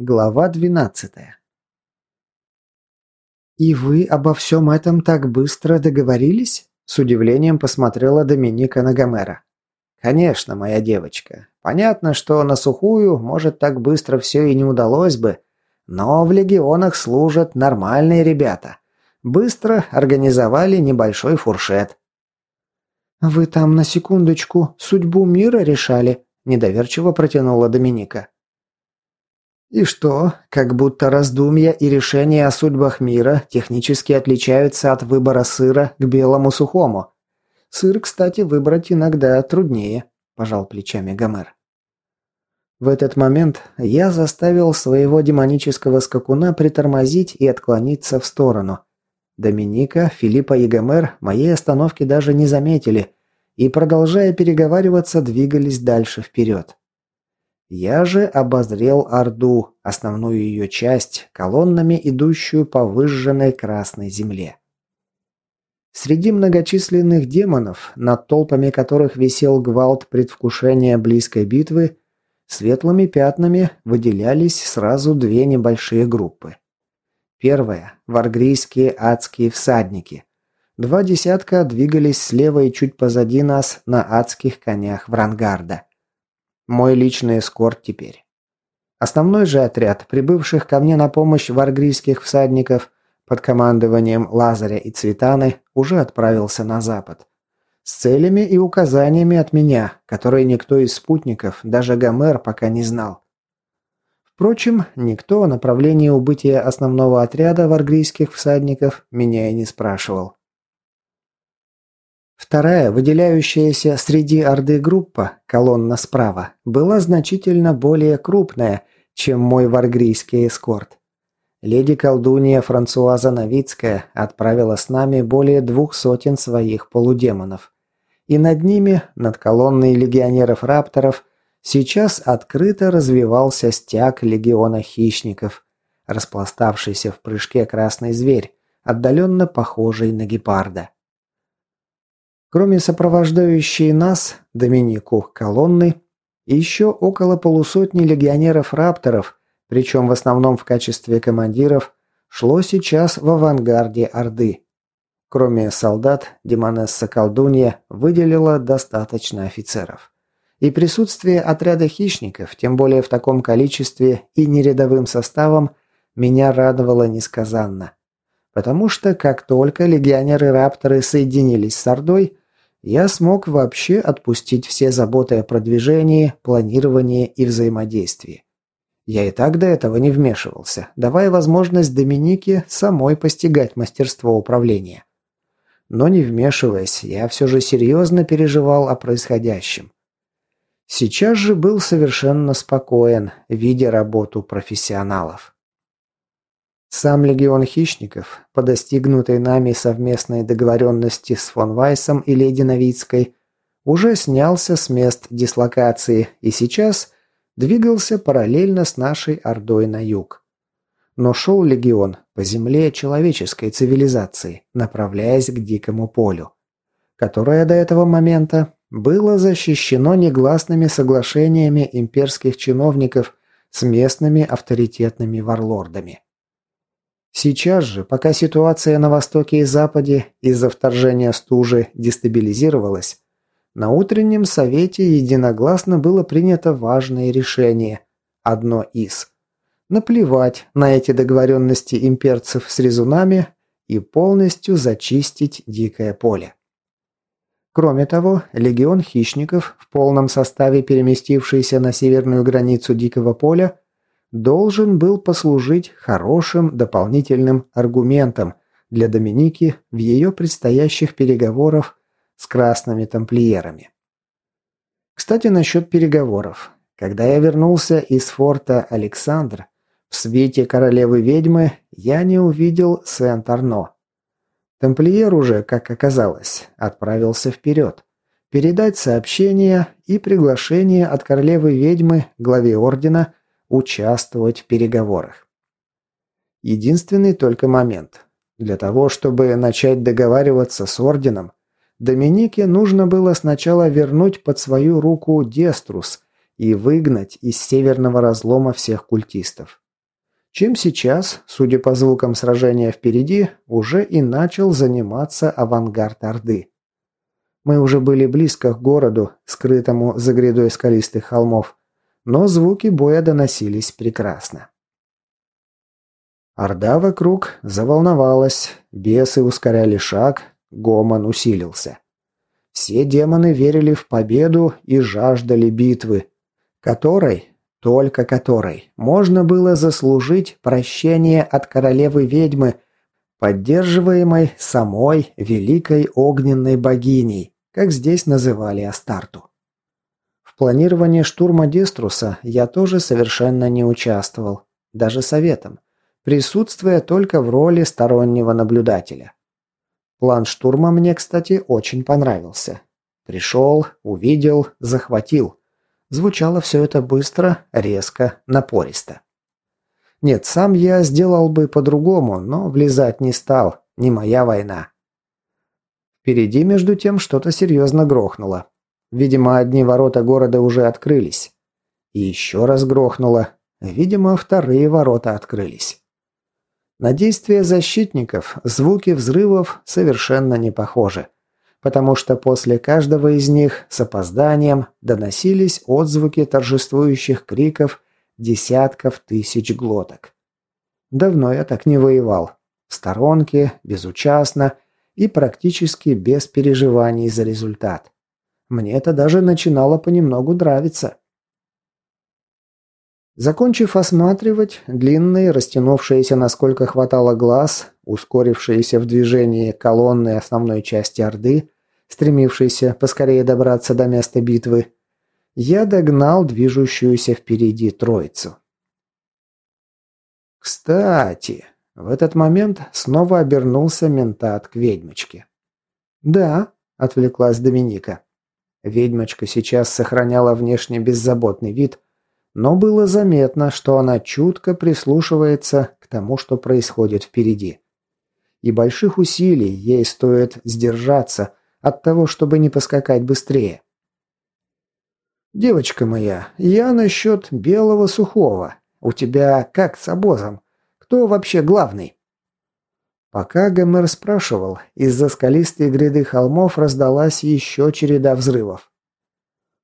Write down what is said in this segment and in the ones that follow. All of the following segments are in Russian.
Глава 12. «И вы обо всем этом так быстро договорились?» С удивлением посмотрела Доминика на Гомера. «Конечно, моя девочка. Понятно, что на сухую, может, так быстро все и не удалось бы, но в легионах служат нормальные ребята. Быстро организовали небольшой фуршет». «Вы там на секундочку судьбу мира решали?» – недоверчиво протянула Доминика. И что, как будто раздумья и решения о судьбах мира технически отличаются от выбора сыра к белому сухому. Сыр, кстати, выбрать иногда труднее, пожал плечами Гомер. В этот момент я заставил своего демонического скакуна притормозить и отклониться в сторону. Доминика, Филиппа и Гомер моей остановки даже не заметили и, продолжая переговариваться, двигались дальше вперед. Я же обозрел Орду, основную ее часть, колоннами идущую по выжженной красной земле. Среди многочисленных демонов, над толпами которых висел гвалт предвкушения близкой битвы, светлыми пятнами выделялись сразу две небольшие группы. Первая – варгрийские адские всадники. Два десятка двигались слева и чуть позади нас на адских конях Врангарда. Мой личный эскорт теперь. Основной же отряд прибывших ко мне на помощь варгрийских всадников под командованием Лазаря и Цветаны уже отправился на запад. С целями и указаниями от меня, которые никто из спутников, даже Гомер, пока не знал. Впрочем, никто о направлении убытия основного отряда варгрийских всадников меня и не спрашивал. Вторая, выделяющаяся среди Орды группа, колонна справа, была значительно более крупная, чем мой варгрийский эскорт. Леди-колдунья Франсуаза Новицкая отправила с нами более двух сотен своих полудемонов. И над ними, над колонной легионеров-рапторов, сейчас открыто развивался стяг легиона хищников, распластавшийся в прыжке красный зверь, отдаленно похожий на гепарда. Кроме сопровождающей нас, Доминику, колонны, еще около полусотни легионеров-рапторов, причем в основном в качестве командиров, шло сейчас в авангарде Орды. Кроме солдат, Демонесса Колдунья выделила достаточно офицеров. И присутствие отряда хищников, тем более в таком количестве и нерядовым составом, меня радовало несказанно. Потому что как только легионеры-рапторы соединились с Ордой, я смог вообще отпустить все заботы о продвижении, планировании и взаимодействии. Я и так до этого не вмешивался, давая возможность Доминике самой постигать мастерство управления. Но не вмешиваясь, я все же серьезно переживал о происходящем. Сейчас же был совершенно спокоен, видя работу профессионалов. Сам легион хищников, по достигнутой нами совместной договоренности с фон Вайсом и леди Новицкой, уже снялся с мест дислокации и сейчас двигался параллельно с нашей Ордой на юг. Но шел легион по земле человеческой цивилизации, направляясь к Дикому полю, которое до этого момента было защищено негласными соглашениями имперских чиновников с местными авторитетными варлордами. Сейчас же, пока ситуация на Востоке и Западе из-за вторжения стужи дестабилизировалась, на утреннем совете единогласно было принято важное решение. Одно из. Наплевать на эти договоренности имперцев с резунами и полностью зачистить дикое поле. Кроме того, легион хищников, в полном составе переместившийся на северную границу дикого поля, должен был послужить хорошим дополнительным аргументом для Доминики в ее предстоящих переговорах с красными тамплиерами. Кстати, насчет переговоров. Когда я вернулся из форта Александр, в свете королевы-ведьмы я не увидел Сент-Арно. Тамплиер уже, как оказалось, отправился вперед. Передать сообщение и приглашение от королевы-ведьмы главе ордена участвовать в переговорах. Единственный только момент. Для того, чтобы начать договариваться с Орденом, Доминике нужно было сначала вернуть под свою руку Деструс и выгнать из северного разлома всех культистов. чем сейчас, судя по звукам сражения впереди, уже и начал заниматься авангард Орды. Мы уже были близко к городу, скрытому за грядой скалистых холмов, но звуки боя доносились прекрасно. Орда вокруг заволновалась, бесы ускоряли шаг, гомон усилился. Все демоны верили в победу и жаждали битвы, которой, только которой, можно было заслужить прощение от королевы-ведьмы, поддерживаемой самой великой огненной богиней, как здесь называли Астарту. Планировании штурма Деструса я тоже совершенно не участвовал, даже советом, присутствуя только в роли стороннего наблюдателя. План штурма мне, кстати, очень понравился. Пришел, увидел, захватил. Звучало все это быстро, резко, напористо. Нет, сам я сделал бы по-другому, но влезать не стал, не моя война. Впереди, между тем, что-то серьезно грохнуло. Видимо, одни ворота города уже открылись. И еще раз грохнуло. Видимо, вторые ворота открылись. На действия защитников звуки взрывов совершенно не похожи, потому что после каждого из них с опозданием доносились отзвуки торжествующих криков десятков тысяч глоток. Давно я так не воевал. В сторонке, безучастно и практически без переживаний за результат. Мне это даже начинало понемногу нравиться. Закончив осматривать длинные, растянувшиеся насколько хватало глаз, ускорившиеся в движении колонны основной части Орды, стремившиеся поскорее добраться до места битвы, я догнал движущуюся впереди троицу. Кстати, в этот момент снова обернулся ментат к ведьмочке. «Да», — отвлеклась Доминика. Ведьмочка сейчас сохраняла внешне беззаботный вид, но было заметно, что она чутко прислушивается к тому, что происходит впереди. И больших усилий ей стоит сдержаться от того, чтобы не поскакать быстрее. «Девочка моя, я насчет белого сухого. У тебя как с обозом? Кто вообще главный?» Пока Гомер спрашивал, из-за скалистой гряды холмов раздалась еще череда взрывов.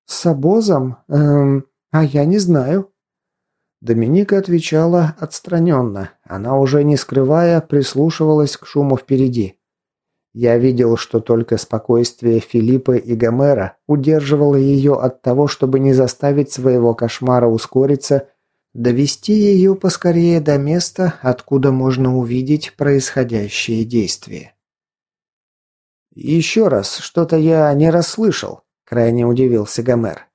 «С обозом? Эм, «А я не знаю». Доминика отвечала отстраненно. Она уже не скрывая прислушивалась к шуму впереди. Я видел, что только спокойствие Филиппа и Гомера удерживало ее от того, чтобы не заставить своего кошмара ускориться, довести ее поскорее до места, откуда можно увидеть происходящее действие. «Еще раз, что-то я не расслышал», – крайне удивился Гомер.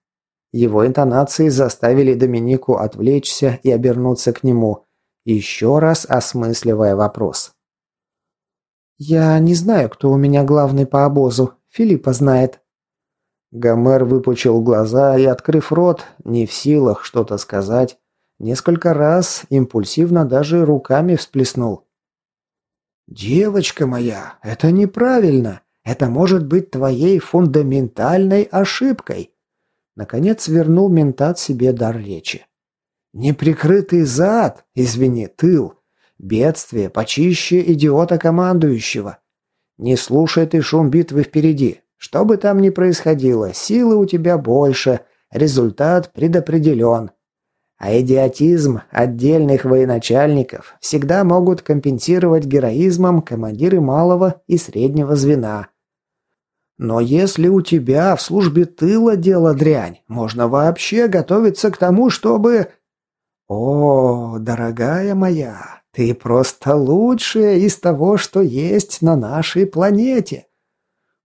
Его интонации заставили Доминику отвлечься и обернуться к нему, еще раз осмысливая вопрос. «Я не знаю, кто у меня главный по обозу. Филиппа знает». Гомер выпучил глаза и, открыв рот, не в силах что-то сказать, несколько раз импульсивно даже руками всплеснул. «Девочка моя, это неправильно. Это может быть твоей фундаментальной ошибкой. Наконец вернул ментат себе дар речи. «Неприкрытый зад, извини, тыл. Бедствие почище идиота командующего. Не слушай ты шум битвы впереди. Что бы там ни происходило, силы у тебя больше, результат предопределен. А идиотизм отдельных военачальников всегда могут компенсировать героизмом командиры малого и среднего звена. Но если у тебя в службе тыла дело дрянь, можно вообще готовиться к тому, чтобы... О, дорогая моя, ты просто лучшая из того, что есть на нашей планете.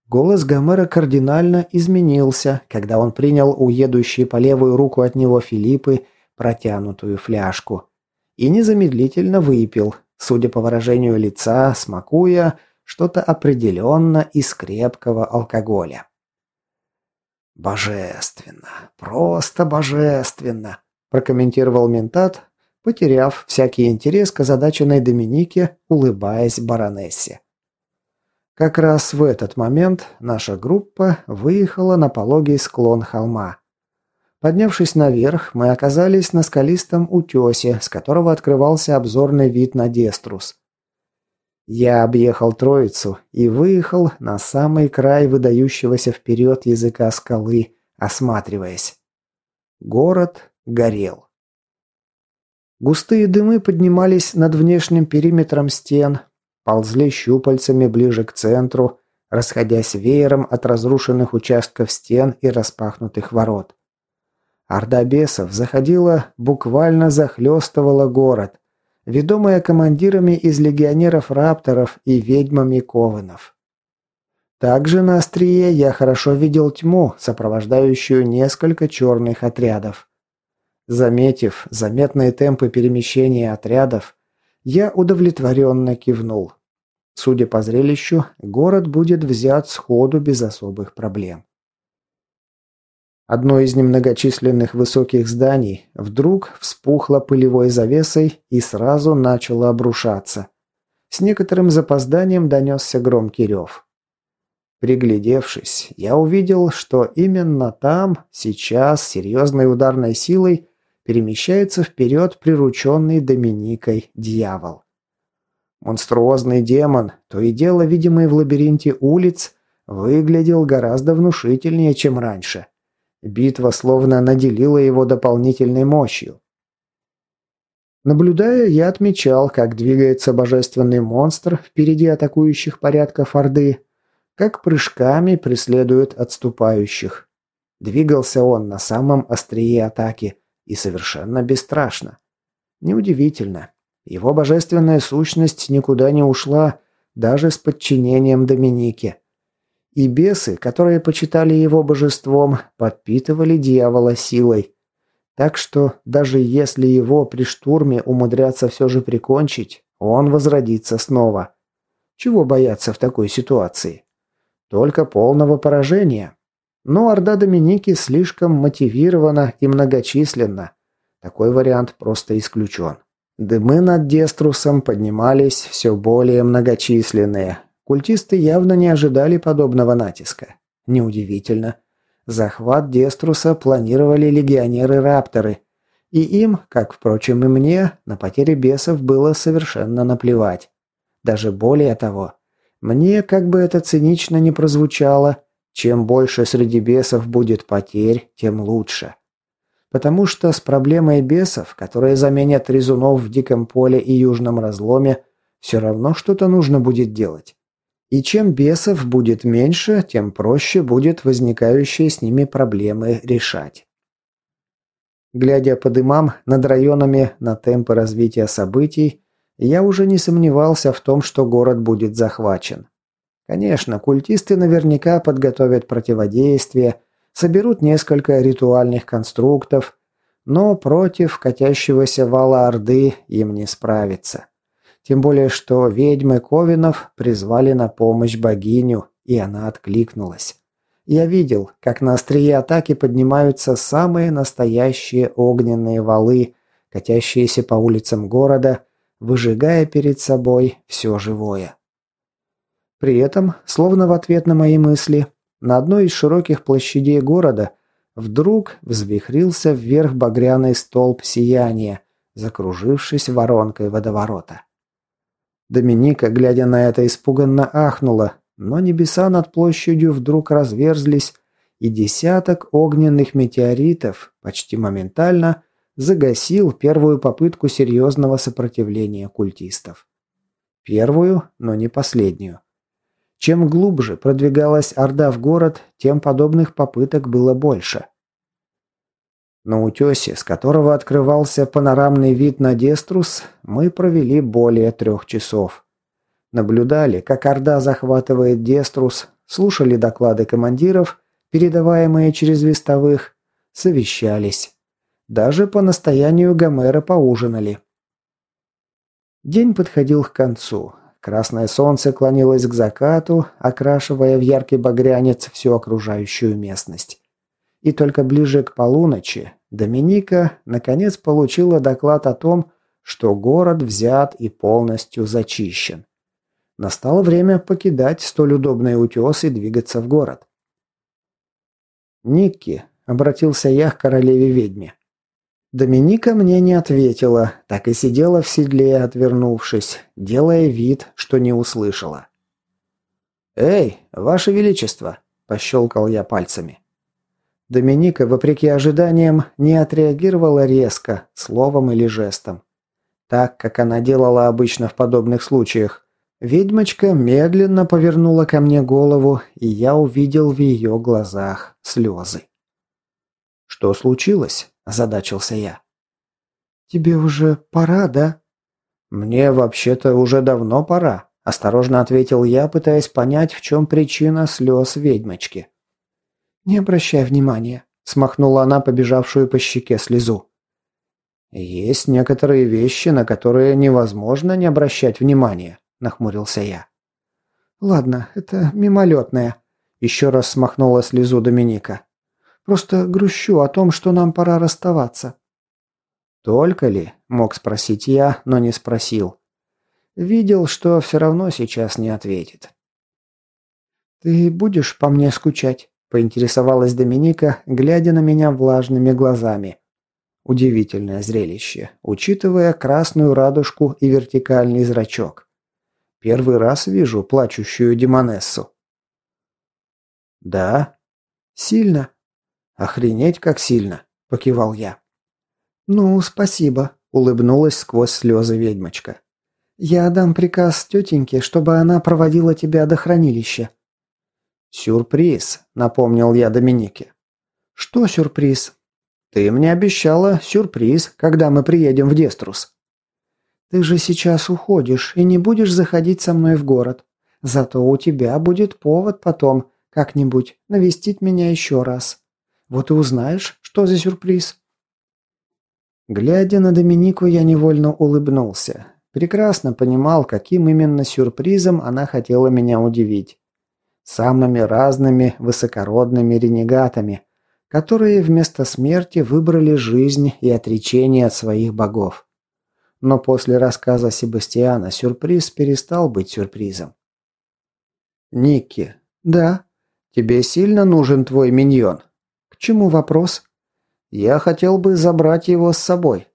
Голос Гомера кардинально изменился, когда он принял у едущей по левую руку от него Филиппы протянутую фляжку. И незамедлительно выпил, судя по выражению лица, смакуя, что-то определенно из крепкого алкоголя. «Божественно! Просто божественно!» – прокомментировал ментат, потеряв всякий интерес к озадаченной Доминике, улыбаясь баронессе. Как раз в этот момент наша группа выехала на пологий склон холма. Поднявшись наверх, мы оказались на скалистом утесе, с которого открывался обзорный вид на Деструс. Я объехал троицу и выехал на самый край выдающегося вперед языка скалы, осматриваясь. Город горел. Густые дымы поднимались над внешним периметром стен, ползли щупальцами ближе к центру, расходясь веером от разрушенных участков стен и распахнутых ворот. Орда бесов заходила, буквально захлестывала город, ведомая командирами из легионеров-рапторов и ведьмами Ковенов. Также на острие я хорошо видел тьму, сопровождающую несколько черных отрядов. Заметив заметные темпы перемещения отрядов, я удовлетворенно кивнул. Судя по зрелищу, город будет взят сходу без особых проблем. Одно из немногочисленных высоких зданий вдруг вспухло пылевой завесой и сразу начало обрушаться. С некоторым запозданием донесся громкий рев. Приглядевшись, я увидел, что именно там, сейчас, серьезной ударной силой перемещается вперед прирученный Доминикой дьявол. Монструозный демон, то и дело видимый в лабиринте улиц, выглядел гораздо внушительнее, чем раньше. Битва словно наделила его дополнительной мощью. Наблюдая, я отмечал, как двигается божественный монстр впереди атакующих порядков Орды, как прыжками преследует отступающих. Двигался он на самом острие атаки и совершенно бесстрашно. Неудивительно, его божественная сущность никуда не ушла, даже с подчинением Доминики. И бесы, которые почитали его божеством, подпитывали дьявола силой. Так что даже если его при штурме умудрятся все же прикончить, он возродится снова. Чего бояться в такой ситуации? Только полного поражения. Но Орда Доминики слишком мотивирована и многочисленна. Такой вариант просто исключен. Дымы над Деструсом поднимались все более многочисленные. Культисты явно не ожидали подобного натиска. Неудивительно. Захват Деструса планировали легионеры-рапторы. И им, как, впрочем, и мне, на потери бесов было совершенно наплевать. Даже более того, мне, как бы это цинично ни прозвучало, чем больше среди бесов будет потерь, тем лучше. Потому что с проблемой бесов, которые заменят резунов в диком поле и южном разломе, все равно что-то нужно будет делать. И чем бесов будет меньше, тем проще будет возникающие с ними проблемы решать. Глядя по дымам над районами на темпы развития событий, я уже не сомневался в том, что город будет захвачен. Конечно, культисты наверняка подготовят противодействие, соберут несколько ритуальных конструктов, но против катящегося вала Орды им не справиться. Тем более, что ведьмы Ковинов призвали на помощь богиню, и она откликнулась. Я видел, как на острие атаки поднимаются самые настоящие огненные валы, катящиеся по улицам города, выжигая перед собой все живое. При этом, словно в ответ на мои мысли, на одной из широких площадей города вдруг взвихрился вверх багряный столб сияния, закружившись воронкой водоворота. Доминика, глядя на это, испуганно ахнула, но небеса над площадью вдруг разверзлись, и десяток огненных метеоритов почти моментально загасил первую попытку серьезного сопротивления культистов. Первую, но не последнюю. Чем глубже продвигалась Орда в город, тем подобных попыток было больше. На утесе, с которого открывался панорамный вид на Деструс, мы провели более трех часов. Наблюдали, как Орда захватывает Деструс, слушали доклады командиров, передаваемые через вестовых, совещались. Даже по настоянию Гомера поужинали. День подходил к концу. Красное солнце клонилось к закату, окрашивая в яркий багрянец всю окружающую местность. И только ближе к полуночи Доминика наконец получила доклад о том, что город взят и полностью зачищен. Настало время покидать столь удобный утес и двигаться в город. Никки, – обратился я к королеве-ведьме. Доминика мне не ответила, так и сидела в седле, отвернувшись, делая вид, что не услышала. «Эй, ваше величество!» – пощелкал я пальцами. Доминика, вопреки ожиданиям, не отреагировала резко, словом или жестом. Так, как она делала обычно в подобных случаях. Ведьмочка медленно повернула ко мне голову, и я увидел в ее глазах слезы. «Что случилось?» – озадачился я. «Тебе уже пора, да?» «Мне вообще-то уже давно пора», – осторожно ответил я, пытаясь понять, в чем причина слез ведьмочки. «Не обращай внимания», – смахнула она побежавшую по щеке слезу. «Есть некоторые вещи, на которые невозможно не обращать внимания», – нахмурился я. «Ладно, это мимолетное», – еще раз смахнула слезу Доминика. «Просто грущу о том, что нам пора расставаться». «Только ли?» – мог спросить я, но не спросил. Видел, что все равно сейчас не ответит. «Ты будешь по мне скучать?» – поинтересовалась Доминика, глядя на меня влажными глазами. Удивительное зрелище, учитывая красную радужку и вертикальный зрачок. Первый раз вижу плачущую демонессу. «Да?» «Сильно?» «Охренеть, как сильно!» – покивал я. «Ну, спасибо», – улыбнулась сквозь слезы ведьмочка. «Я дам приказ тетеньке, чтобы она проводила тебя до хранилища». «Сюрприз», – напомнил я Доминике. «Что сюрприз?» «Ты мне обещала сюрприз, когда мы приедем в Деструс». «Ты же сейчас уходишь и не будешь заходить со мной в город. Зато у тебя будет повод потом как-нибудь навестить меня еще раз. Вот и узнаешь, что за сюрприз». Глядя на Доминику, я невольно улыбнулся. Прекрасно понимал, каким именно сюрпризом она хотела меня удивить. Самыми разными высокородными ренегатами, которые вместо смерти выбрали жизнь и отречение от своих богов. Но после рассказа Себастьяна сюрприз перестал быть сюрпризом. «Никки, да, тебе сильно нужен твой миньон?» «К чему вопрос?» «Я хотел бы забрать его с собой».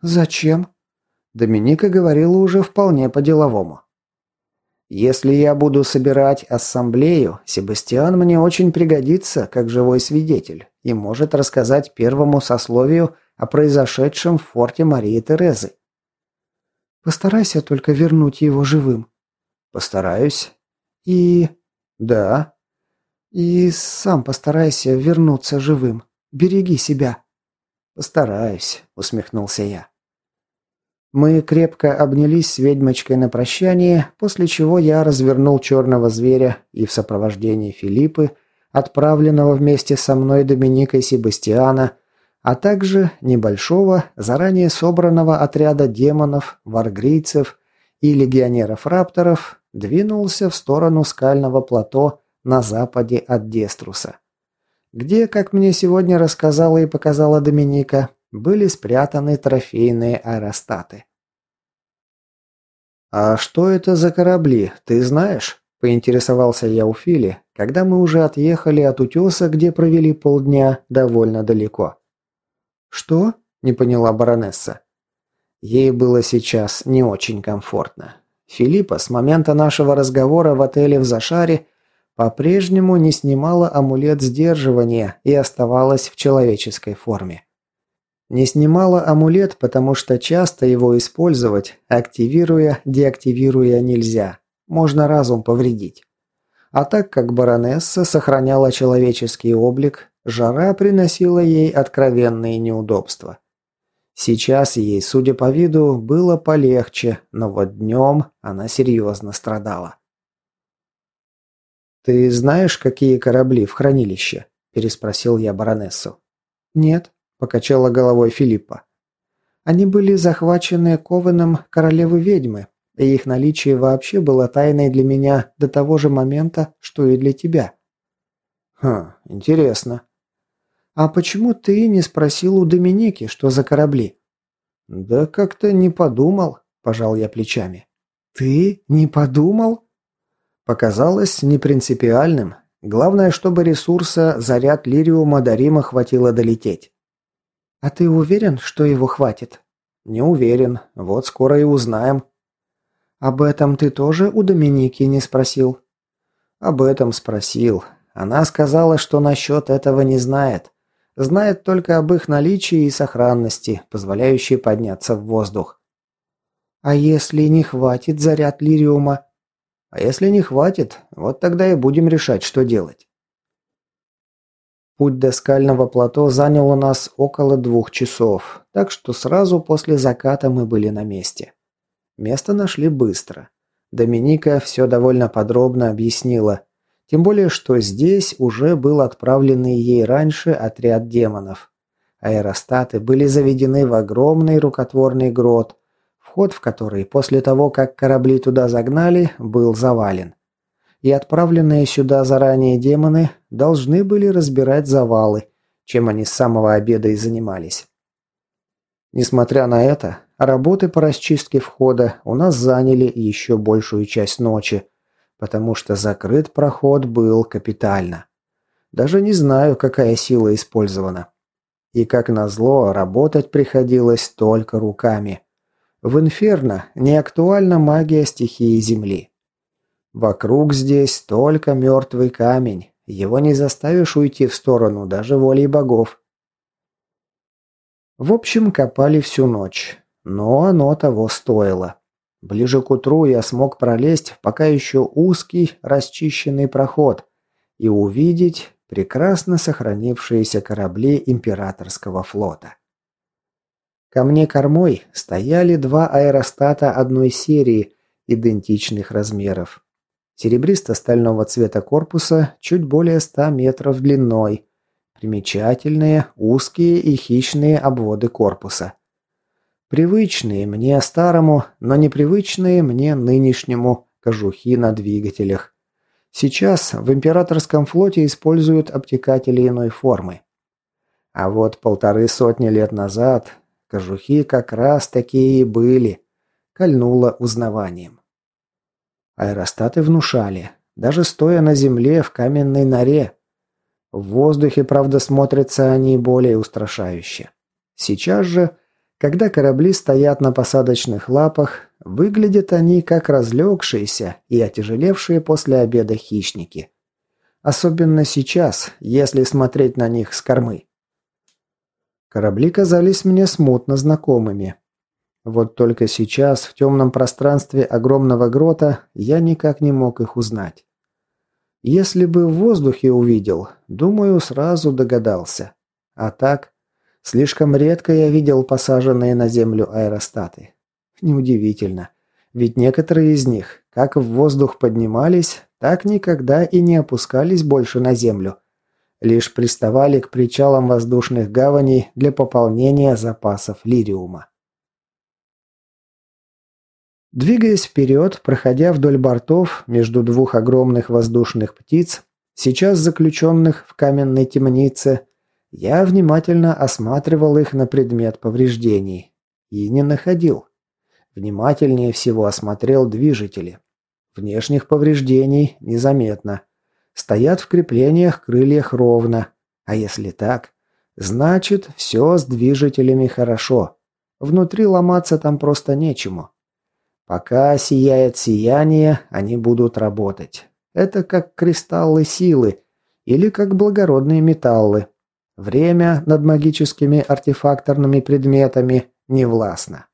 «Зачем?» Доминика говорила уже вполне по-деловому. Если я буду собирать ассамблею, Себастьян мне очень пригодится как живой свидетель и может рассказать первому сословию о произошедшем в форте Марии Терезы. Постарайся только вернуть его живым. Постараюсь. И... Да. И сам постарайся вернуться живым. Береги себя. Постараюсь, усмехнулся я. Мы крепко обнялись с ведьмочкой на прощание, после чего я развернул черного зверя и в сопровождении Филиппы, отправленного вместе со мной Доминикой Себастьяна, а также небольшого, заранее собранного отряда демонов, варгрийцев и легионеров-рапторов, двинулся в сторону скального плато на западе от Деструса, где, как мне сегодня рассказала и показала Доминика, были спрятаны трофейные аэростаты. «А что это за корабли, ты знаешь?» – поинтересовался я у Фили, когда мы уже отъехали от утеса, где провели полдня довольно далеко. «Что?» – не поняла баронесса. Ей было сейчас не очень комфортно. Филиппа с момента нашего разговора в отеле в Зашаре по-прежнему не снимала амулет сдерживания и оставалась в человеческой форме. Не снимала амулет, потому что часто его использовать, активируя, деактивируя нельзя. Можно разум повредить. А так как баронесса сохраняла человеческий облик, жара приносила ей откровенные неудобства. Сейчас ей, судя по виду, было полегче, но вот днем она серьезно страдала. «Ты знаешь, какие корабли в хранилище?» – переспросил я баронессу. «Нет», – покачала головой Филиппа. «Они были захвачены Ковеном королевы-ведьмы, и их наличие вообще было тайной для меня до того же момента, что и для тебя». «Хм, интересно». «А почему ты не спросил у Доминики, что за корабли?» «Да как-то не подумал», – пожал я плечами. «Ты не подумал?» Показалось непринципиальным. Главное, чтобы ресурса заряд лириума до Рима хватило долететь. А ты уверен, что его хватит? Не уверен. Вот скоро и узнаем. Об этом ты тоже у Доминики не спросил? Об этом спросил. Она сказала, что насчет этого не знает. Знает только об их наличии и сохранности, позволяющей подняться в воздух. А если не хватит заряд лириума? А если не хватит, вот тогда и будем решать, что делать. Путь до скального плато занял у нас около двух часов, так что сразу после заката мы были на месте. Место нашли быстро. Доминика все довольно подробно объяснила, тем более, что здесь уже был отправленный ей раньше отряд демонов. Аэростаты были заведены в огромный рукотворный грот, вход в который после того, как корабли туда загнали, был завален. И отправленные сюда заранее демоны должны были разбирать завалы, чем они с самого обеда и занимались. Несмотря на это, работы по расчистке входа у нас заняли еще большую часть ночи, потому что закрыт проход был капитально. Даже не знаю, какая сила использована. И как назло, работать приходилось только руками. В Инферно не актуальна магия стихии Земли. Вокруг здесь только мертвый камень, его не заставишь уйти в сторону даже волей богов. В общем, копали всю ночь, но оно того стоило. Ближе к утру я смог пролезть в пока еще узкий, расчищенный проход и увидеть прекрасно сохранившиеся корабли императорского флота. Ко мне кормой стояли два аэростата одной серии, идентичных размеров. Серебристо-стального цвета корпуса, чуть более 100 метров длиной. Примечательные, узкие и хищные обводы корпуса. Привычные мне старому, но непривычные мне нынешнему кожухи на двигателях. Сейчас в императорском флоте используют обтекатели иной формы. А вот полторы сотни лет назад кожухи как раз такие и были. Кольнуло узнаванием. Аэростаты внушали, даже стоя на земле в каменной норе. В воздухе, правда, смотрятся они более устрашающе. Сейчас же когда корабли стоят на посадочных лапах, выглядят они как разлегшиеся и отяжелевшие после обеда хищники. Особенно сейчас, если смотреть на них с кормы. Корабли казались мне смутно знакомыми. Вот только сейчас, в темном пространстве огромного грота, я никак не мог их узнать. Если бы в воздухе увидел, думаю, сразу догадался. А так, Слишком редко я видел посаженные на землю аэростаты. Неудивительно. Ведь некоторые из них как в воздух поднимались, так никогда и не опускались больше на землю. Лишь приставали к причалам воздушных гаваней для пополнения запасов лириума. Двигаясь вперед, проходя вдоль бортов между двух огромных воздушных птиц, сейчас заключенных в каменной темнице, я внимательно осматривал их на предмет повреждений. И не находил. Внимательнее всего осмотрел движители. Внешних повреждений незаметно. Стоят в креплениях крыльях ровно. А если так, значит, все с движителями хорошо. Внутри ломаться там просто нечему. Пока сияет сияние, они будут работать. Это как кристаллы силы или как благородные металлы. Время над магическими артефакторными предметами не властно.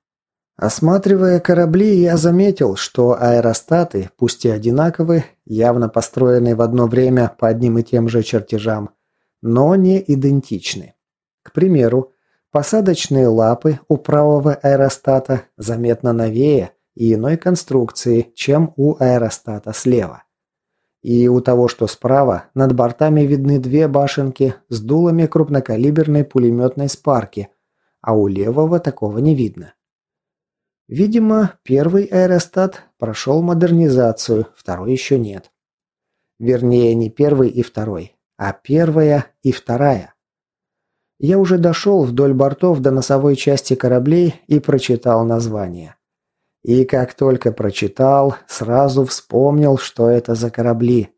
Осматривая корабли, я заметил, что аэростаты, пусть и одинаковы, явно построены в одно время по одним и тем же чертежам, но не идентичны. К примеру, посадочные лапы у правого аэростата заметно новее и иной конструкции, чем у аэростата слева. И у того, что справа, над бортами видны две башенки с дулами крупнокалиберной пулеметной спарки, а у левого такого не видно. Видимо, первый аэростат прошел модернизацию, второй еще нет. Вернее, не первый и второй, а первая и вторая. Я уже дошел вдоль бортов до носовой части кораблей и прочитал название. И как только прочитал, сразу вспомнил, что это за корабли.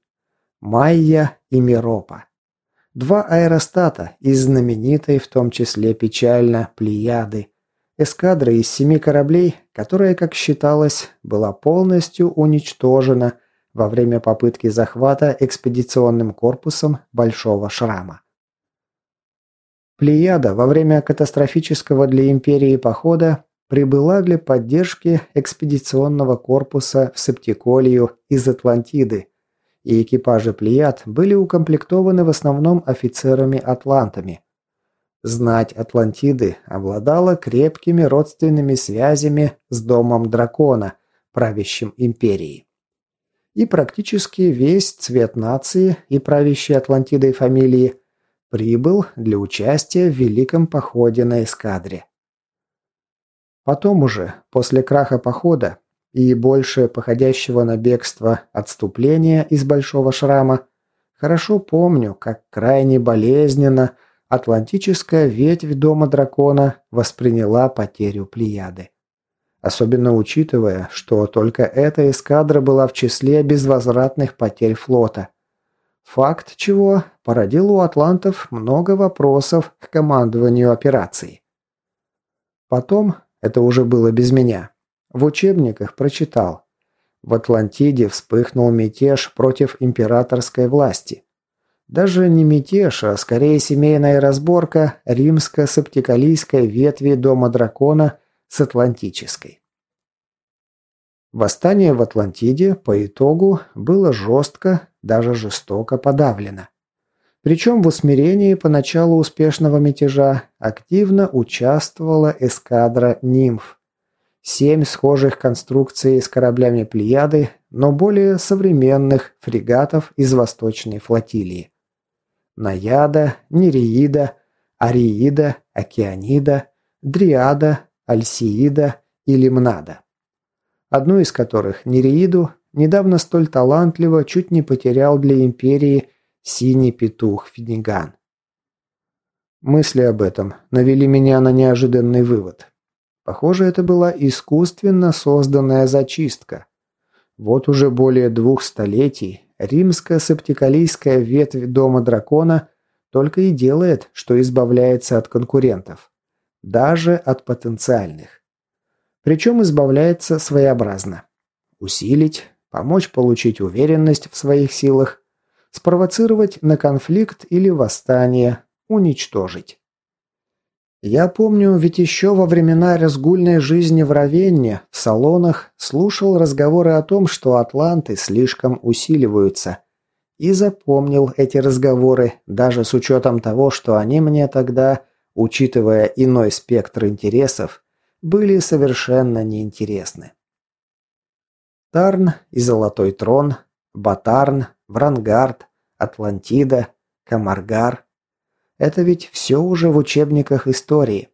Майя и Миропа. Два аэростата из знаменитой, в том числе печально, Плеяды. Эскадра из семи кораблей, которая, как считалось, была полностью уничтожена во время попытки захвата экспедиционным корпусом Большого Шрама. Плеяда во время катастрофического для Империи похода прибыла для поддержки экспедиционного корпуса в Септиколию из Атлантиды, и экипажи Плеяд были укомплектованы в основном офицерами-атлантами. Знать Атлантиды обладала крепкими родственными связями с Домом Дракона, правящим империей. И практически весь цвет нации и правящей Атлантидой фамилии прибыл для участия в Великом походе на эскадре. Потом уже, после краха похода, и больше походящего на бегство отступления из Большого Шрама, хорошо помню, как крайне болезненно атлантическая ветвь Дома Дракона восприняла потерю Плеяды. Особенно учитывая, что только эта эскадра была в числе безвозвратных потерь флота. Факт чего породил у атлантов много вопросов к командованию операцией. Потом, это уже было без меня, в учебниках прочитал. В Атлантиде вспыхнул мятеж против императорской власти. Даже не мятеж, а скорее семейная разборка римско-септикалийской ветви Дома Дракона с атлантической. Восстание в Атлантиде по итогу было жестко, даже жестоко подавлено. Причем в усмирении по началу успешного мятежа активно участвовала эскадра «Нимф», Семь схожих конструкций с кораблями Плеяды, но более современных фрегатов из Восточной флотилии. Наяда, Нереида, Ариида, Океанида, Дриада, Альсиида и Лимнада. Одну из которых, Нереиду, недавно столь талантливо чуть не потерял для Империи синий петух Финиган. Мысли об этом навели меня на неожиданный вывод. Похоже, это была искусственно созданная зачистка. Вот уже более двух столетий римско-септикалийская ветвь Дома Дракона только и делает, что избавляется от конкурентов. Даже от потенциальных. Причем избавляется своеобразно. Усилить, помочь получить уверенность в своих силах, спровоцировать на конфликт или восстание, уничтожить. Я помню, ведь еще во времена разгульной жизни в Равенне, в салонах, слушал разговоры о том, что атланты слишком усиливаются. И запомнил эти разговоры, даже с учетом того, что они мне тогда, учитывая иной спектр интересов, были совершенно неинтересны. Тарн и Золотой Трон, Батарн, Врангард, Атлантида, Камаргар, это ведь все уже в учебниках истории.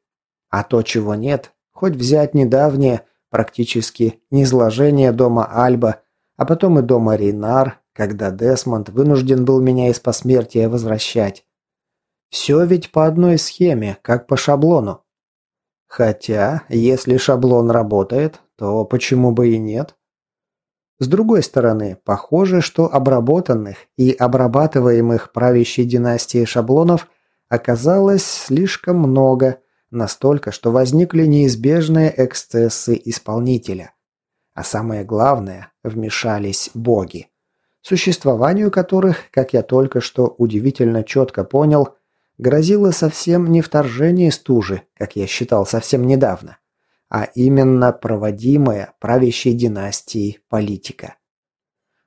А то, чего нет, хоть взять недавнее, практически низложение дома Альба, а потом и дома Рейнар, когда Десмонд вынужден был меня из посмертия возвращать. Все ведь по одной схеме, как по шаблону. Хотя, если шаблон работает, то почему бы и нет? С другой стороны, похоже, что обработанных и обрабатываемых правящей династией шаблонов – оказалось слишком много, настолько, что возникли неизбежные эксцессы исполнителя. А самое главное, вмешались боги, существованию которых, как я только что удивительно четко понял, грозило совсем не вторжение стужи, как я считал совсем недавно, а именно проводимая правящей династией политика.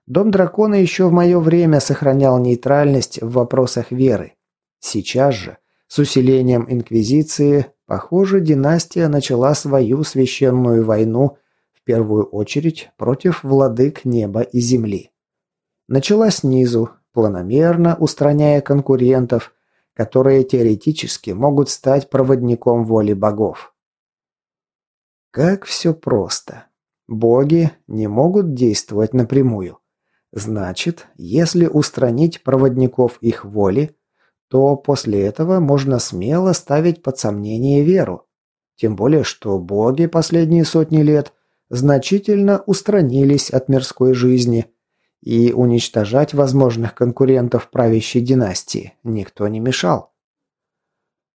Дом дракона еще в мое время сохранял нейтральность в вопросах веры, Сейчас же, с усилением Инквизиции, похоже, династия начала свою священную войну в первую очередь против владык неба и земли. Начала снизу, планомерно устраняя конкурентов, которые теоретически могут стать проводником воли богов. Как все просто. Боги не могут действовать напрямую. Значит, если устранить проводников их воли, то после этого можно смело ставить под сомнение веру. Тем более, что боги последние сотни лет значительно устранились от мирской жизни, И уничтожать возможных конкурентов правящей династии никто не мешал.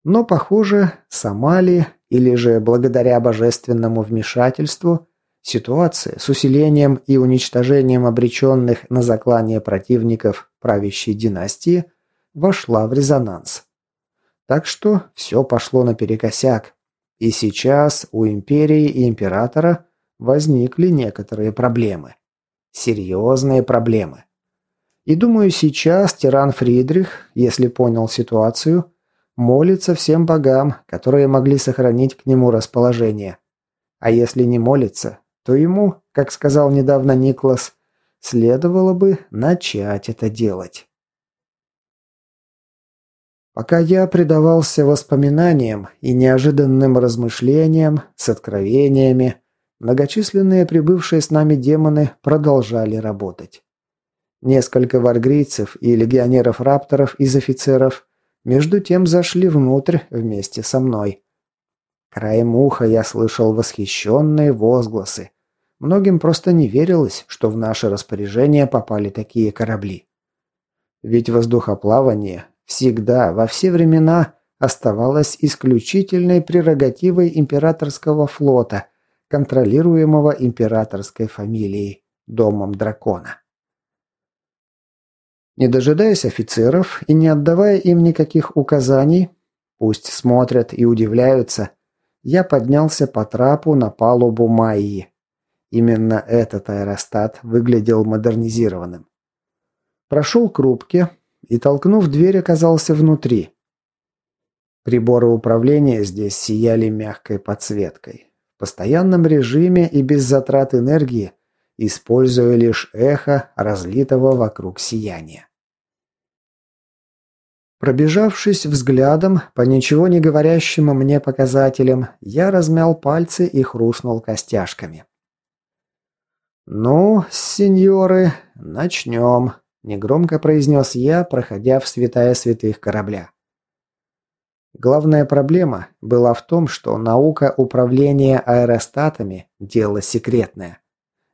Но, похоже, Сомали, или же благодаря божественному вмешательству, ситуация с усилением и уничтожением обреченных на заклание противников правящей династии вошла в резонанс. Так что все пошло наперекосяк. И сейчас у империи и императора возникли некоторые проблемы. Серьезные проблемы. И думаю, сейчас тиран Фридрих, если понял ситуацию, молится всем богам, которые могли сохранить к нему расположение. А если не молится, то ему, как сказал недавно Никлас, следовало бы начать это делать. Пока я предавался воспоминаниям и неожиданным размышлениям с откровениями, многочисленные прибывшие с нами демоны продолжали работать. Несколько варгрийцев и легионеров-рапторов из офицеров между тем зашли внутрь вместе со мной. Краем уха я слышал восхищенные возгласы. Многим просто не верилось, что в наше распоряжение попали такие корабли. Ведь воздухоплавание всегда, во все времена оставалась исключительной прерогативой императорского флота, контролируемого императорской фамилией, домом дракона. Не дожидаясь офицеров и не отдавая им никаких указаний, пусть смотрят и удивляются, я поднялся по трапу на палубу Майи. Именно этот аэростат выглядел модернизированным. Прошел к рубке, и, толкнув дверь, оказался внутри. Приборы управления здесь сияли мягкой подсветкой. В постоянном режиме и без затрат энергии, используя лишь эхо разлитого вокруг сияния. Пробежавшись взглядом по ничего не говорящим мне показателям, я размял пальцы и хрустнул костяшками. «Ну, сеньоры, начнем», Негромко произнес я, проходя в святая святых корабля. Главная проблема была в том, что наука управления аэростатами – дело секретное.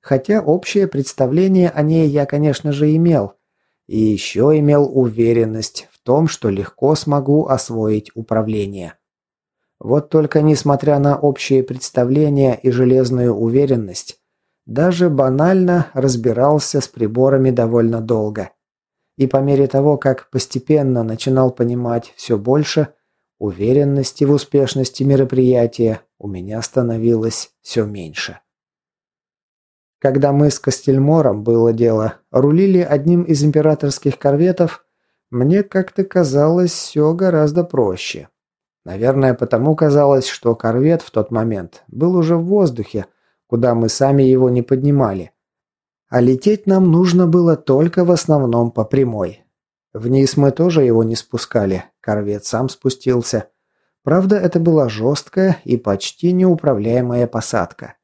Хотя общее представление о ней я, конечно же, имел. И еще имел уверенность в том, что легко смогу освоить управление. Вот только несмотря на общее представление и железную уверенность, даже банально разбирался с приборами довольно долго. И по мере того, как постепенно начинал понимать все больше, уверенности в успешности мероприятия у меня становилось все меньше. Когда мы с Костельмором, было дело, рулили одним из императорских корветов, мне как-то казалось все гораздо проще. Наверное, потому казалось, что корвет в тот момент был уже в воздухе, куда мы сами его не поднимали. А лететь нам нужно было только в основном по прямой. Вниз мы тоже его не спускали, корвет сам спустился. Правда, это была жесткая и почти неуправляемая посадка.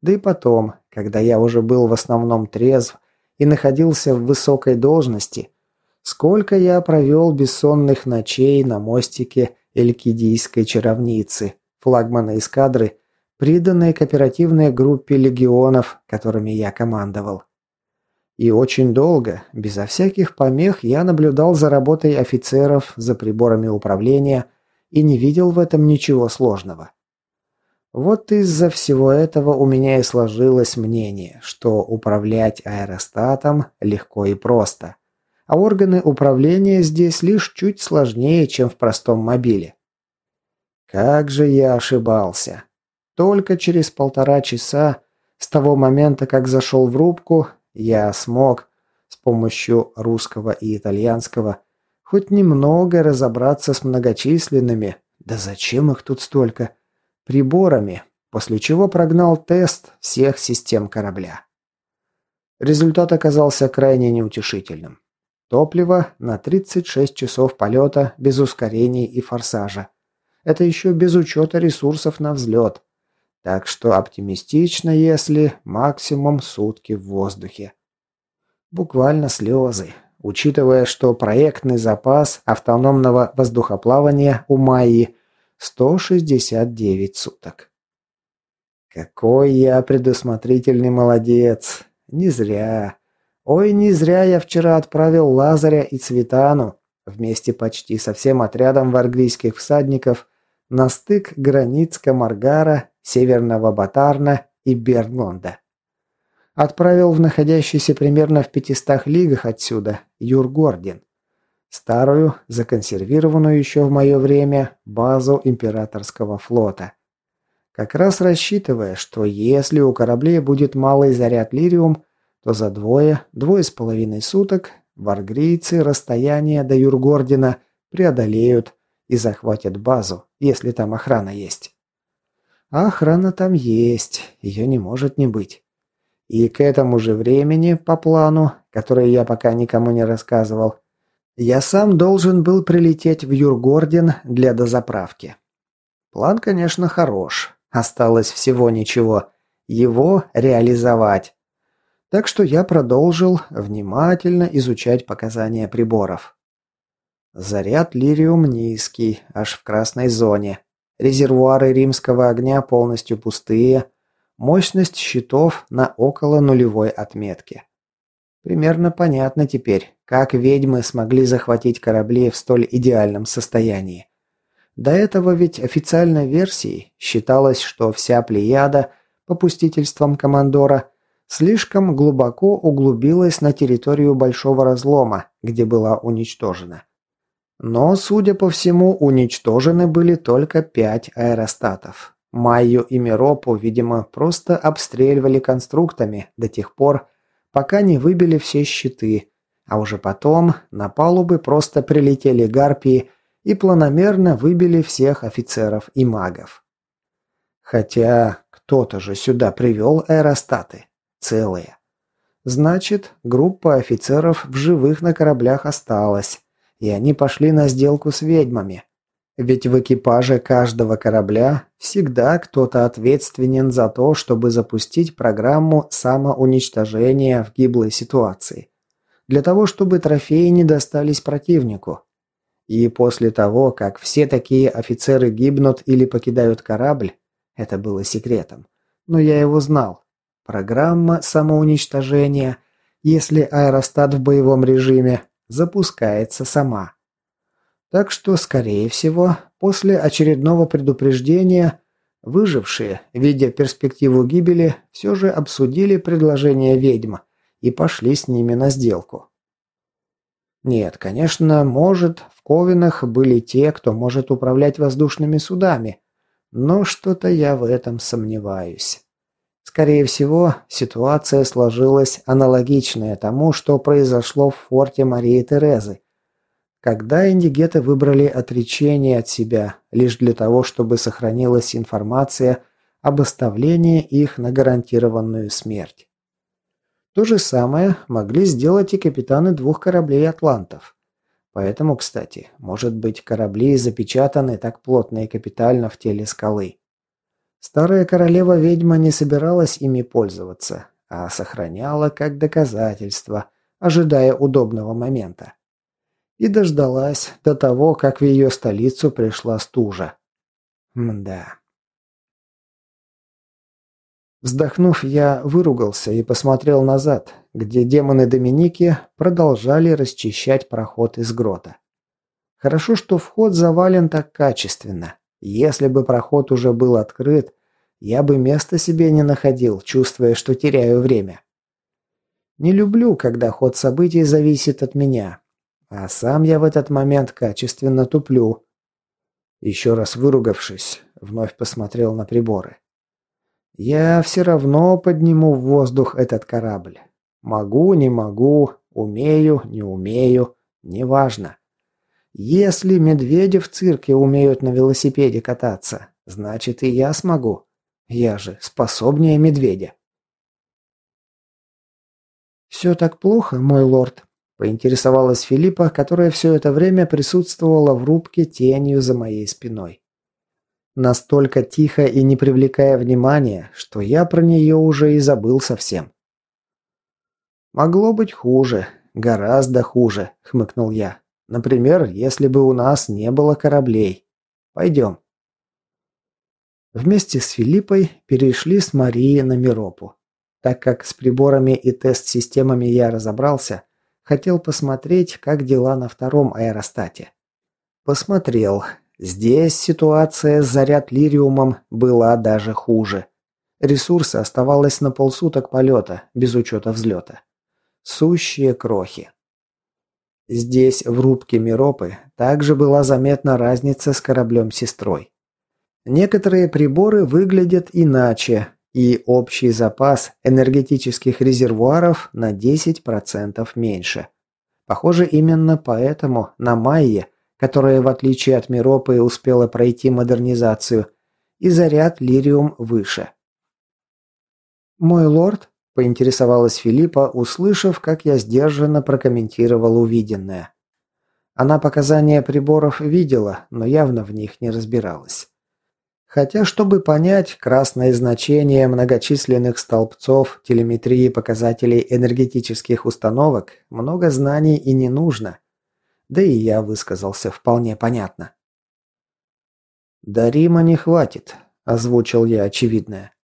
Да и потом, когда я уже был в основном трезв и находился в высокой должности, сколько я провел бессонных ночей на мостике Элькидийской чаровницы, флагмана эскадры, приданной кооперативной группе легионов, которыми я командовал. И очень долго, безо всяких помех, я наблюдал за работой офицеров, за приборами управления и не видел в этом ничего сложного. Вот из-за всего этого у меня и сложилось мнение, что управлять аэростатом легко и просто, а органы управления здесь лишь чуть сложнее, чем в простом мобиле. Как же я ошибался. Только через полтора часа с того момента, как зашел в рубку, я смог с помощью русского и итальянского хоть немного разобраться с многочисленными, да зачем их тут столько, приборами, после чего прогнал тест всех систем корабля. Результат оказался крайне неутешительным. Топливо на 36 часов полета без ускорений и форсажа. Это еще без учета ресурсов на взлет. Так что оптимистично, если максимум сутки в воздухе. Буквально слезы, учитывая, что проектный запас автономного воздухоплавания у Майи 169 суток. Какой я предусмотрительный молодец. Не зря. Ой, не зря я вчера отправил Лазаря и Цветану вместе почти со всем отрядом варгрийских всадников на стык границ Камаргара, Северного Батарна и Бернлонда. Отправил в находящийся примерно в 500 лигах отсюда Юргордин. Старую, законсервированную еще в мое время, базу императорского флота. Как раз рассчитывая, что если у кораблей будет малый заряд лириум, то за двое, двое с половиной суток варгрийцы расстояние до Юргордина преодолеют и захватят базу, если там охрана есть. А охрана там есть, ее не может не быть. И к этому же времени, по плану, который я пока никому не рассказывал, я сам должен был прилететь в Юргорден для дозаправки. План, конечно, хорош. Осталось всего ничего. Его реализовать. Так что я продолжил внимательно изучать показания приборов. Заряд лириум низкий, аж в красной зоне. Резервуары римского огня полностью пустые. Мощность щитов на около нулевой отметке. Примерно понятно теперь, как ведьмы смогли захватить корабли в столь идеальном состоянии. До этого ведь официальной версией считалось, что вся плеяда, попустительством командора, слишком глубоко углубилась на территорию Большого Разлома, где была уничтожена. Но, судя по всему, уничтожены были только пять аэростатов. Майю и Миропу, видимо, просто обстреливали конструктами до тех пор, пока не выбили все щиты, а уже потом на палубы просто прилетели гарпии и планомерно выбили всех офицеров и магов. Хотя кто-то же сюда привел аэростаты. Целые. Значит, группа офицеров в живых на кораблях осталась, и они пошли на сделку с ведьмами. Ведь в экипаже каждого корабля всегда кто-то ответственен за то, чтобы запустить программу самоуничтожения в гиблой ситуации. Для того, чтобы трофеи не достались противнику. И после того, как все такие офицеры гибнут или покидают корабль, это было секретом, но я его знал. Программа самоуничтожения, если аэростат в боевом режиме, запускается сама. Так что, скорее всего, после очередного предупреждения выжившие, видя перспективу гибели, все же обсудили предложение ведьма и пошли с ними на сделку. Нет, конечно, может, в Ковинах были те, кто может управлять воздушными судами, но что-то я в этом сомневаюсь. Скорее всего, ситуация сложилась аналогичная тому, что произошло в форте Марии Терезы, когда индигеты выбрали отречение от себя лишь для того, чтобы сохранилась информация об оставлении их на гарантированную смерть. То же самое могли сделать и капитаны двух кораблей атлантов. Поэтому, кстати, может быть, корабли запечатаны так плотно и капитально в теле скалы. Старая королева-ведьма не собиралась ими пользоваться, а сохраняла как доказательство, ожидая удобного момента. И дождалась до того, как в ее столицу пришла стужа. Мда. Вздохнув, я выругался и посмотрел назад, где демоны Доминики продолжали расчищать проход из грота. Хорошо, что вход завален так качественно. Если бы проход уже был открыт, я бы места себе не находил, чувствуя, что теряю время. Не люблю, когда ход событий зависит от меня, а сам я в этот момент качественно туплю. Еще раз выругавшись, вновь посмотрел на приборы. Я все равно подниму в воздух этот корабль. Могу, не могу, умею, не умею, неважно. Если медведи в цирке умеют на велосипеде кататься, значит и я смогу. Я же способнее медведя. «Все так плохо, мой лорд?» – поинтересовалась Филиппа, которая все это время присутствовала в рубке тенью за моей спиной. Настолько тихо и не привлекая внимания, что я про нее уже и забыл совсем. «Могло быть хуже, гораздо хуже», — хмыкнул я. «Например, если бы у нас не было кораблей. Пойдем». Вместе с Филиппой перешли с Марией на Миропу. Так как с приборами и тест-системами я разобрался, хотел посмотреть, как дела на втором аэростате. Посмотрел. Здесь ситуация с заряд лириумом была даже хуже. Ресурса оставалось на полсуток полета, без учета взлета. Сущие крохи. Здесь, в рубке Миропы, также была заметна разница с кораблем-сестрой. Некоторые приборы выглядят иначе, и общий запас энергетических резервуаров на 10% меньше. Похоже, именно поэтому на Майе, которая в отличие от Миропы успела пройти модернизацию, и заряд лириум выше. «Мой лорд?» – поинтересовалась Филиппа, услышав, как я сдержанно прокомментировал увиденное. Она показания приборов видела, но явно в них не разбиралась. Хотя, чтобы понять красное значение многочисленных столбцов телеметрии показателей энергетических установок, много знаний и не нужно. Да и я высказался вполне понятно. «До Рима не хватит», – озвучил я очевидное.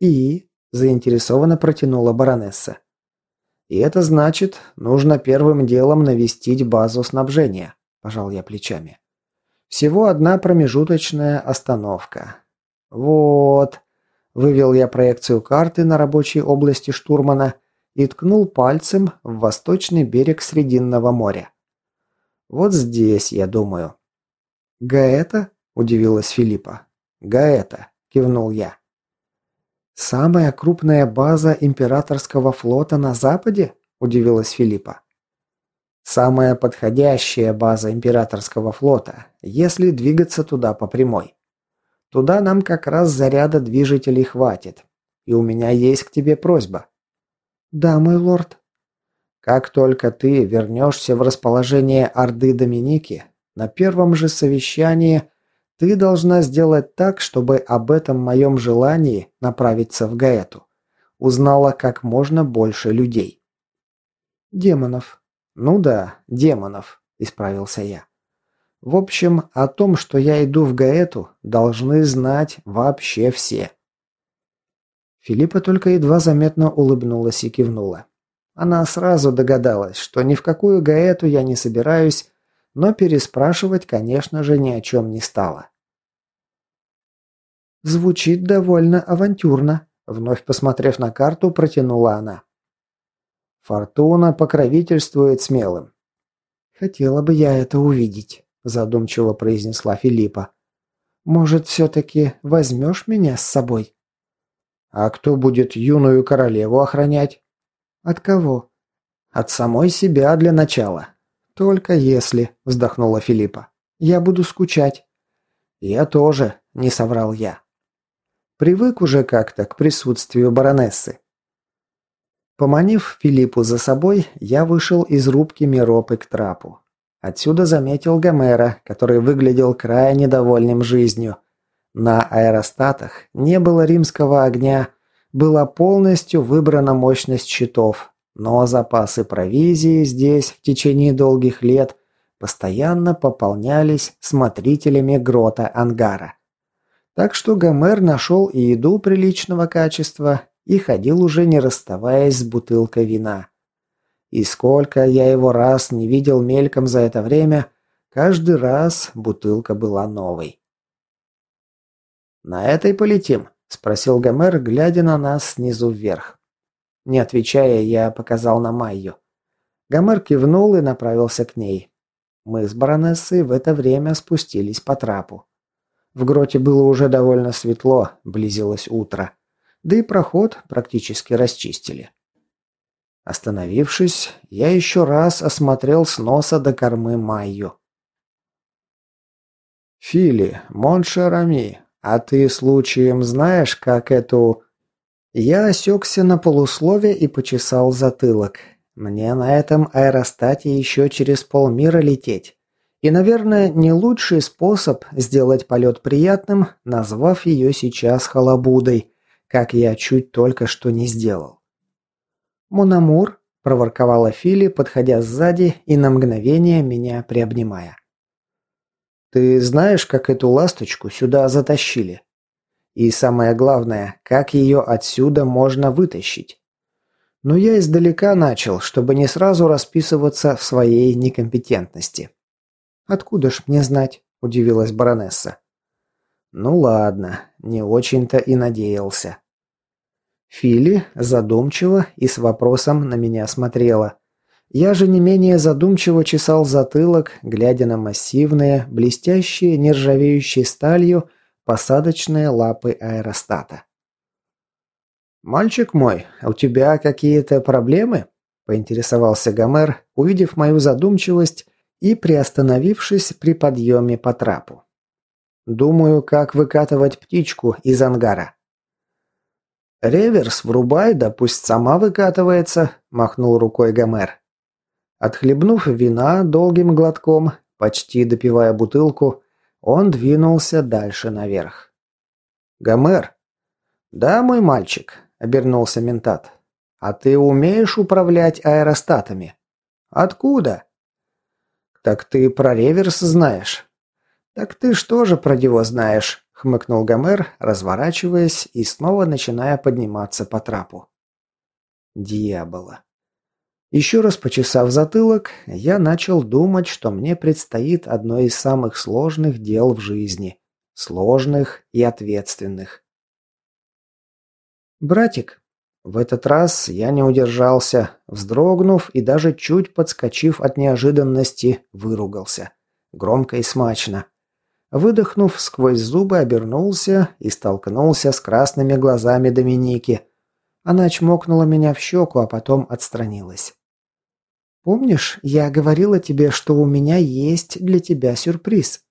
«И?» заинтересованно протянула баронесса. «И это значит, нужно первым делом навестить базу снабжения», – пожал я плечами. «Всего одна промежуточная остановка. Вот». Вывел я проекцию карты на рабочей области штурмана и ткнул пальцем в восточный берег Срединного моря. «Вот здесь, я думаю». «Гаэта?» – удивилась Филиппа. «Гаэта», – кивнул я. «Самая крупная база императорского флота на Западе?» – удивилась Филиппа. «Самая подходящая база императорского флота, если двигаться туда по прямой. Туда нам как раз заряда движителей хватит. И у меня есть к тебе просьба». «Да, мой лорд». «Как только ты вернешься в расположение Орды Доминики, на первом же совещании ты должна сделать так, чтобы об этом моем желании направиться в Гаэту узнала как можно больше людей. Демонов. Ну да, демонов, исправился я. В общем, о том, что я иду в Гаэту, должны знать вообще все. Филиппа только едва заметно улыбнулась и кивнула. Она сразу догадалась, что ни в какую Гаэту я не собираюсь, но переспрашивать, конечно же, ни о чем не стала. «Звучит довольно авантюрно», — вновь посмотрев на карту, протянула она. «Фортуна покровительствует смелым». «Хотела бы я это увидеть», — задумчиво произнесла Филиппа. «Может, все-таки возьмешь меня с собой?» «А кто будет юную королеву охранять?» «От кого?» «От самой себя для начала». «Только если», — вздохнула Филиппа. «Я буду скучать». «Я тоже», — не соврал я. Привык уже как-то к присутствию баронессы. Поманив Филиппу за собой, я вышел из рубки Миропы к трапу. Отсюда заметил Гомера, который выглядел крайне довольным жизнью. На аэростатах не было римского огня, была полностью выбрана мощность щитов, но запасы провизии здесь в течение долгих лет постоянно пополнялись смотрителями грота ангара. Так что Гомер нашел и еду приличного качества, и ходил уже не расставаясь с бутылкой вина. И сколько я его раз не видел мельком за это время, каждый раз бутылка была новой. «На этой полетим?» – спросил Гомер, глядя на нас снизу вверх. Не отвечая, я показал на Майю. Гомер кивнул и направился к ней. Мы с баронессой в это время спустились по трапу. В гроте было уже довольно светло, близилось утро. Да и проход практически расчистили. Остановившись, я еще раз осмотрел с носа до кормы Майю. «Фили, Моншерами, а ты случаем знаешь, как эту...» Я осекся на полуслове и почесал затылок. Мне на этом аэростате еще через полмира лететь. И, наверное, не лучший способ сделать полет приятным, назвав ее сейчас халабудой, как я чуть только что не сделал. «Мономур», – проворковала Фили, подходя сзади и на мгновение меня приобнимая. «Ты знаешь, как эту ласточку сюда затащили? И самое главное, как ее отсюда можно вытащить?» Но я издалека начал, чтобы не сразу расписываться в своей некомпетентности. «Откуда ж мне знать?» – удивилась баронесса. «Ну ладно, не очень-то и надеялся». Фили задумчиво и с вопросом на меня смотрела. Я же не менее задумчиво чесал затылок, глядя на массивные, блестящие, нержавеющей сталью, посадочные лапы аэростата. «Мальчик мой, у тебя какие-то проблемы?» – поинтересовался Гомер, увидев мою задумчивость и приостановившись при подъеме по трапу. «Думаю, как выкатывать птичку из ангара». «Реверс врубай, да пусть сама выкатывается», – махнул рукой Гомер. Отхлебнув вина долгим глотком, почти допивая бутылку, он двинулся дальше наверх. «Гомер?» «Да, мой мальчик», – обернулся ментат. «А ты умеешь управлять аэростатами?» «Откуда?» «Так ты про реверс знаешь». «Так ты что же про него знаешь?» – хмыкнул Гомер, разворачиваясь и снова начиная подниматься по трапу. Дьявола. Еще раз почесав затылок, я начал думать, что мне предстоит одно из самых сложных дел в жизни. Сложных и ответственных. «Братик», в этот раз я не удержался, вздрогнув и даже чуть подскочив от неожиданности, выругался. Громко и смачно. Выдохнув, сквозь зубы обернулся и столкнулся с красными глазами Доминики. Она чмокнула меня в щеку, а потом отстранилась. «Помнишь, я говорила тебе, что у меня есть для тебя сюрприз?»